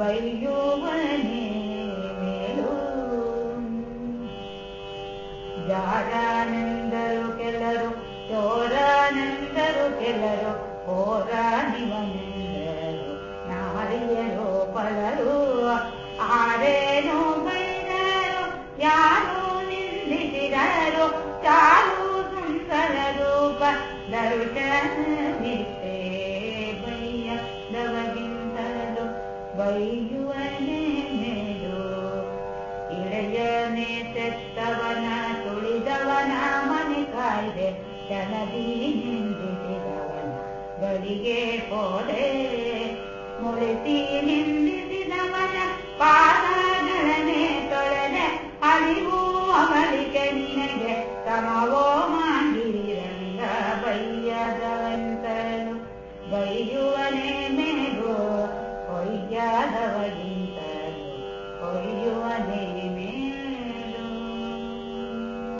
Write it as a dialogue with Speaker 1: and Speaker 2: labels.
Speaker 1: वै mail जागानन्दु कलरो जोरानन्दो पोराणि मिल ಬೈಯುವನೆನ್ನೆದು ಇಳೆಯನೆ ತೆತ್ತವನ ತುಳಿದವನ ಮನೆ ಕಾಯ್ದೆ ತನದಿ ನಿಂದಿಸಿದವನ ಬಳಿಗೆ ಹೋದೆ ಮುಳಿಸಿ ನಿಂದ